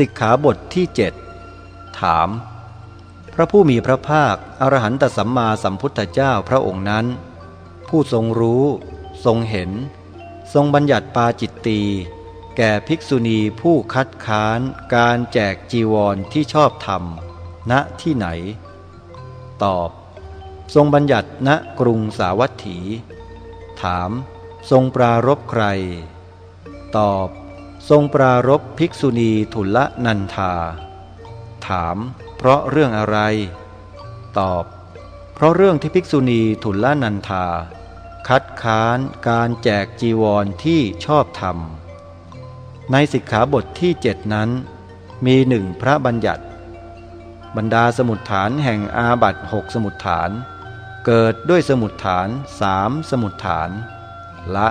สิกขาบทที่เจ็ดถาม พระผู้มีพระภาค อรหันตสัมมาสัมพุทธเจ้าพระองค์นั้น ผู้ทรงรู้ ทรงเห็น ทรงบัญญัติปาจิตตีแก่ภิกษุณีผู้คัดค้านการแจกจีวรที่ชอบธรรม ณที่ไหน ตอบ ทรงบัญญัติณกรุงสาวัตถี ถาม ทรงปรารบใคร ตอบ ทรงปรารบภิกษุณีทุลนันธา ถาม เพราะเรื่องอะไร ตอบ เพราะเรื่องที่ภิกษุณีทุลนันธา คัดค้านการแจกจีวรที่ชอบธรรม ในสิกขาบทที่เจ็ดนั้น มีหนึ่งพระบัญญัติ บรรดาสมุดฐานแห่งอาบัตหกสมุดฐาน เกิดด้วยสมุดฐานสามสมุดฐาน ละ